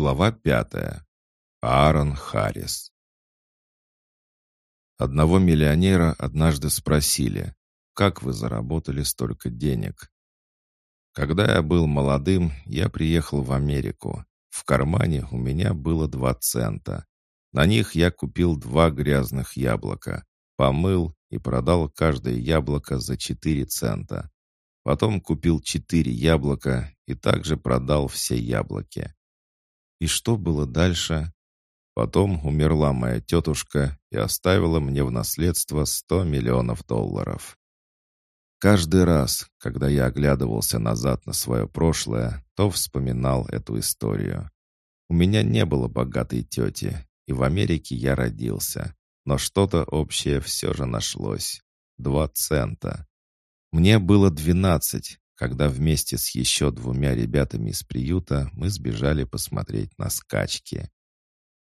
Глава пятая. Аарон Харрис. Одного миллионера однажды спросили, как вы заработали столько денег? Когда я был молодым, я приехал в Америку. В кармане у меня было два цента. На них я купил два грязных яблока, помыл и продал каждое яблоко за четыре цента. Потом купил четыре яблока и также продал все яблоки. И что было дальше? Потом умерла моя тетушка и оставила мне в наследство 100 миллионов долларов. Каждый раз, когда я оглядывался назад на свое прошлое, то вспоминал эту историю. У меня не было богатой тети, и в Америке я родился, но что-то общее все же нашлось. Два цента. Мне было двенадцать, когда вместе с еще двумя ребятами из приюта мы сбежали посмотреть на скачки.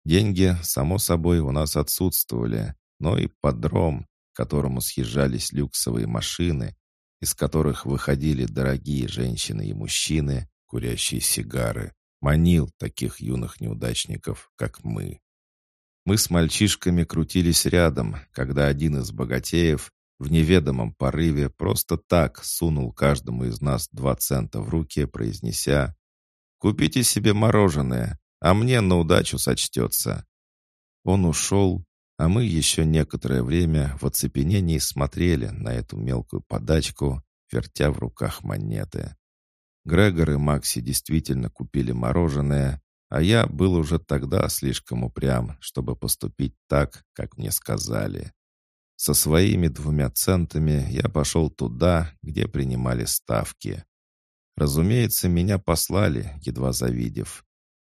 Деньги, само собой, у нас отсутствовали, но и подром, к которому съезжались люксовые машины, из которых выходили дорогие женщины и мужчины, курящие сигары, манил таких юных неудачников, как мы. Мы с мальчишками крутились рядом, когда один из богатеев в неведомом порыве просто так сунул каждому из нас два цента в руки, произнеся «Купите себе мороженое, а мне на удачу сочтется». Он ушел, а мы еще некоторое время в оцепенении смотрели на эту мелкую подачку, вертя в руках монеты. Грегор и Макси действительно купили мороженое, а я был уже тогда слишком упрям, чтобы поступить так, как мне сказали. Со своими двумя центами я пошел туда, где принимали ставки. Разумеется, меня послали, едва завидев.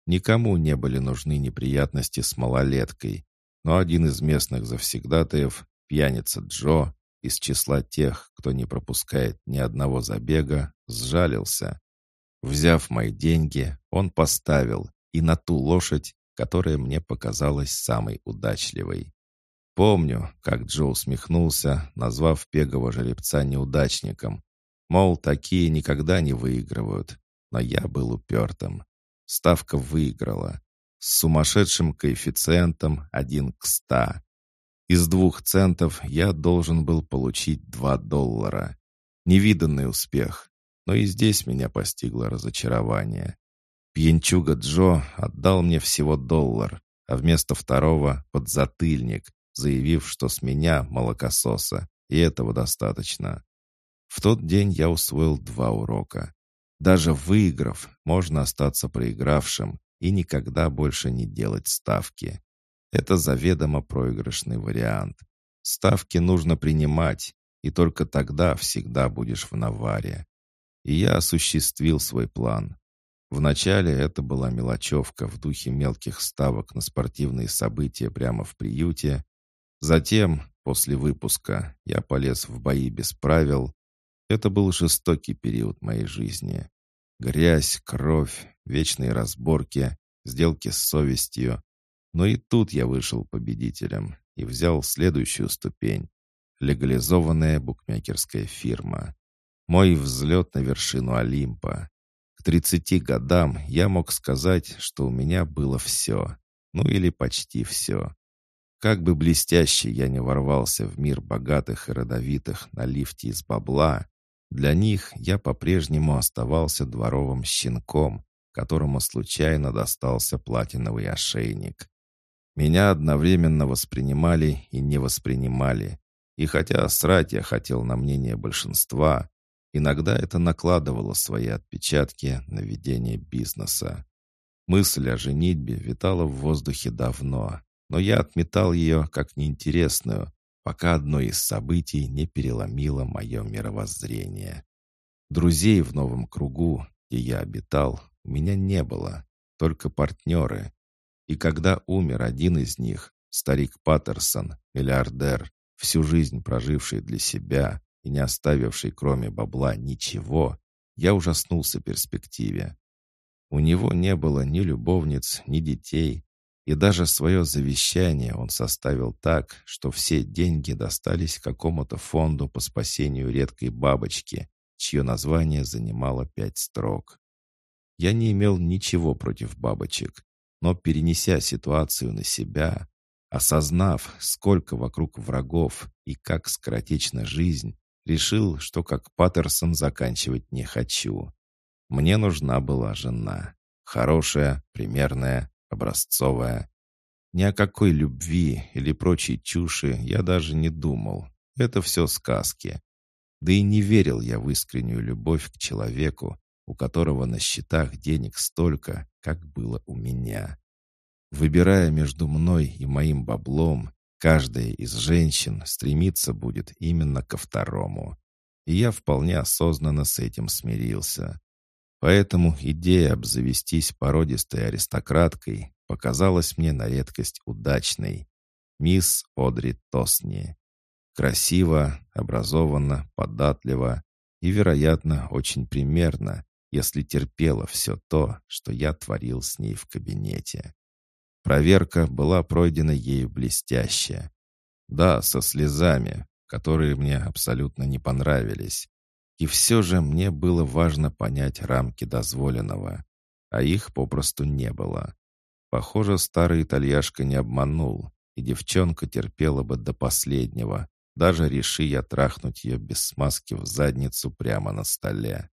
Никому не были нужны неприятности с малолеткой, но один из местных завсегдатаев, пьяница Джо, из числа тех, кто не пропускает ни одного забега, сжалился. Взяв мои деньги, он поставил и на ту лошадь, которая мне показалась самой удачливой. Помню, как Джо усмехнулся, назвав пегого жеребца неудачником. Мол, такие никогда не выигрывают. Но я был упертым. Ставка выиграла. С сумасшедшим коэффициентом один к ста. Из двух центов я должен был получить два доллара. Невиданный успех. Но и здесь меня постигло разочарование. Пьянчуга Джо отдал мне всего доллар, а вместо второго — подзатыльник, заявив, что с меня молокососа, и этого достаточно. В тот день я усвоил два урока. Даже выиграв, можно остаться проигравшим и никогда больше не делать ставки. Это заведомо проигрышный вариант. Ставки нужно принимать, и только тогда всегда будешь в наваре. И я осуществил свой план. Вначале это была мелочевка в духе мелких ставок на спортивные события прямо в приюте, Затем, после выпуска, я полез в бои без правил. Это был жестокий период моей жизни. Грязь, кровь, вечные разборки, сделки с совестью. Но и тут я вышел победителем и взял следующую ступень. Легализованная букмекерская фирма. Мой взлет на вершину Олимпа. К 30 годам я мог сказать, что у меня было все. Ну или почти все. Как бы блестяще я не ворвался в мир богатых и родовитых на лифте из бабла, для них я по-прежнему оставался дворовым щенком, которому случайно достался платиновый ошейник. Меня одновременно воспринимали и не воспринимали. И хотя срать я хотел на мнение большинства, иногда это накладывало свои отпечатки на ведение бизнеса. Мысль о женитьбе витала в воздухе давно, но я отметал ее как неинтересную, пока одно из событий не переломило мое мировоззрение. Друзей в новом кругу, где я обитал, у меня не было, только партнеры. И когда умер один из них, старик Паттерсон, миллиардер, всю жизнь проживший для себя и не оставивший кроме бабла ничего, я ужаснулся перспективе. У него не было ни любовниц, ни детей, и даже свое завещание он составил так, что все деньги достались какому-то фонду по спасению редкой бабочки, чье название занимало пять строк. Я не имел ничего против бабочек, но перенеся ситуацию на себя, осознав, сколько вокруг врагов и как скоротечна жизнь, решил, что как Паттерсон заканчивать не хочу. Мне нужна была жена. Хорошая, примерная, образцовая. Ни о какой любви или прочей чуши я даже не думал. Это все сказки. Да и не верил я в искреннюю любовь к человеку, у которого на счетах денег столько, как было у меня. Выбирая между мной и моим баблом, каждая из женщин стремиться будет именно ко второму. И я вполне осознанно с этим смирился. Поэтому идея обзавестись породистой аристократкой показалась мне на редкость удачной. Мисс Одри Тосни. Красиво, образованно, податливо и, вероятно, очень примерно, если терпела все то, что я творил с ней в кабинете. Проверка была пройдена ею блестяще. Да, со слезами, которые мне абсолютно не понравились. И все же мне было важно понять рамки дозволенного, а их попросту не было. Похоже, старый итальяшка не обманул, и девчонка терпела бы до последнего, даже реши я трахнуть ее без смазки в задницу прямо на столе.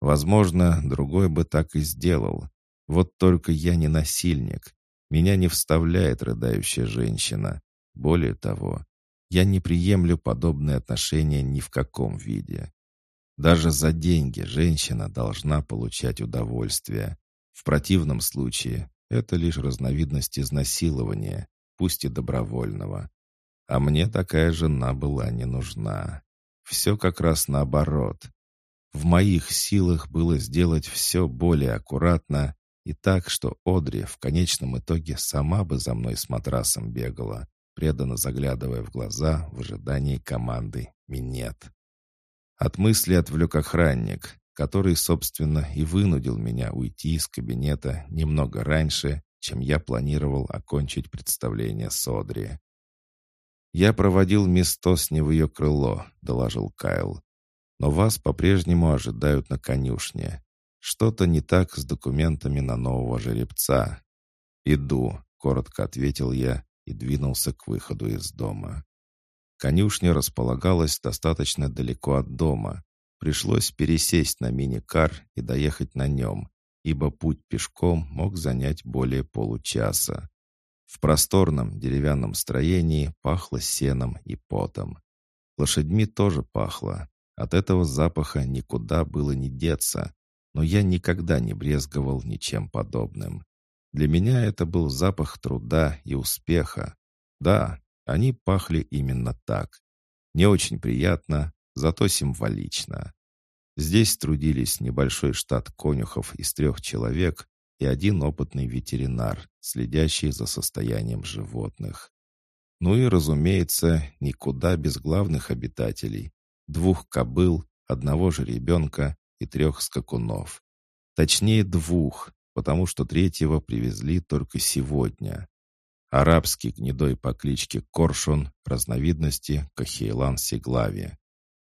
Возможно, другой бы так и сделал. Вот только я не насильник. Меня не вставляет рыдающая женщина. Более того, я не приемлю подобные отношения ни в каком виде. Даже за деньги женщина должна получать удовольствие. В противном случае это лишь разновидность изнасилования, пусть и добровольного. А мне такая жена была не нужна. Все как раз наоборот. В моих силах было сделать все более аккуратно и так, что Одри в конечном итоге сама бы за мной с матрасом бегала, преданно заглядывая в глаза в ожидании команды «Минет». От мысли отвлек охранник, который, собственно, и вынудил меня уйти из кабинета немного раньше, чем я планировал окончить представление с Одри. «Я проводил мисс Тосни в ее крыло», — доложил Кайл. «Но вас по-прежнему ожидают на конюшне. Что-то не так с документами на нового жеребца». «Иду», — коротко ответил я и двинулся к выходу из дома. Конюшня располагалась достаточно далеко от дома. Пришлось пересесть на мини-кар и доехать на нем, ибо путь пешком мог занять более получаса. В просторном деревянном строении пахло сеном и потом. Лошадьми тоже пахло. От этого запаха никуда было не деться, но я никогда не брезговал ничем подобным. Для меня это был запах труда и успеха. Да, они пахли именно так. Не очень приятно, зато символично. Здесь трудились небольшой штат конюхов из трех человек и один опытный ветеринар, следящий за состоянием животных. Ну и, разумеется, никуда без главных обитателей. Двух кобыл, одного же ребенка и трех скакунов. Точнее, двух, потому что третьего привезли только сегодня. Арабский гнедой по кличке Коршун, разновидности Кахейлан Сиглави.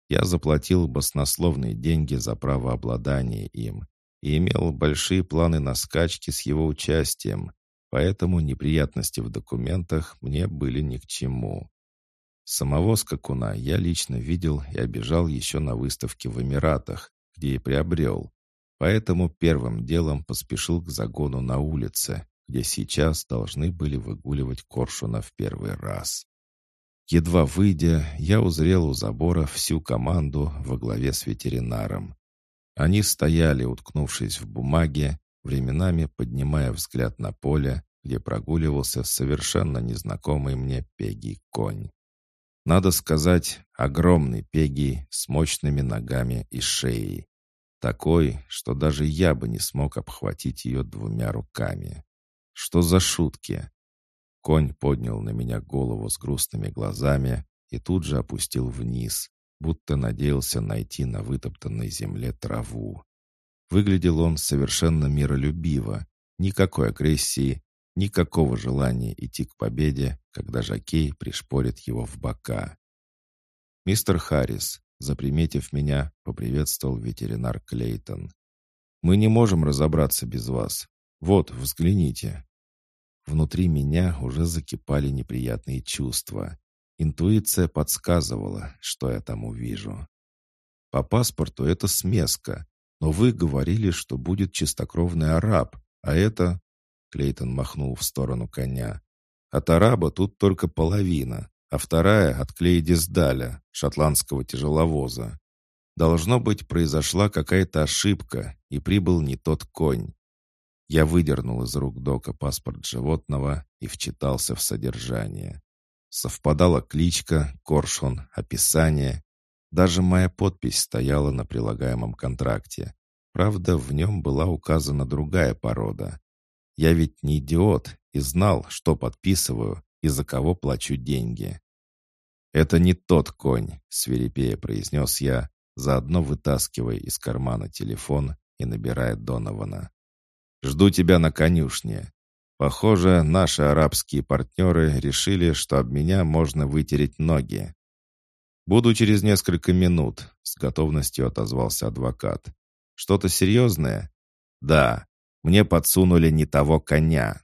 Я заплатил баснословные деньги за право обладания им и имел большие планы на скачки с его участием, поэтому неприятности в документах мне были ни к чему. Самого скакуна я лично видел и обижал еще на выставке в Эмиратах, где и приобрел, поэтому первым делом поспешил к загону на улице, где сейчас должны были выгуливать коршуна в первый раз. Едва выйдя, я узрел у забора всю команду во главе с ветеринаром. Они стояли, уткнувшись в бумаге, временами поднимая взгляд на поле, где прогуливался совершенно незнакомый мне Пегий конь. Надо сказать, огромный Пегий с мощными ногами и шеей. Такой, что даже я бы не смог обхватить ее двумя руками. Что за шутки? Конь поднял на меня голову с грустными глазами и тут же опустил вниз, будто надеялся найти на вытоптанной земле траву. Выглядел он совершенно миролюбиво, никакой агрессии, никакого желания идти к победе, когда Жакей пришпорит его в бока. «Мистер Харрис», заприметив меня, поприветствовал ветеринар Клейтон. «Мы не можем разобраться без вас. Вот, взгляните». Внутри меня уже закипали неприятные чувства. Интуиция подсказывала, что я там увижу. По паспорту это смеска, но вы говорили, что будет чистокровный араб, а это...» Клейтон махнул в сторону коня. «От араба тут только половина, а вторая от Клейдисдаля, шотландского тяжеловоза. Должно быть, произошла какая-то ошибка, и прибыл не тот конь. Я выдернул из рук Дока паспорт животного и вчитался в содержание. Совпадала кличка, коршун, описание. Даже моя подпись стояла на прилагаемом контракте. Правда, в нем была указана другая порода. Я ведь не идиот и знал, что подписываю и за кого плачу деньги. «Это не тот конь», — свирепея произнес я, заодно вытаскивая из кармана телефон и набирая Донована. «Жду тебя на конюшне. Похоже, наши арабские партнеры решили, что об меня можно вытереть ноги». «Буду через несколько минут», — с готовностью отозвался адвокат. «Что-то серьезное?» «Да, мне подсунули не того коня».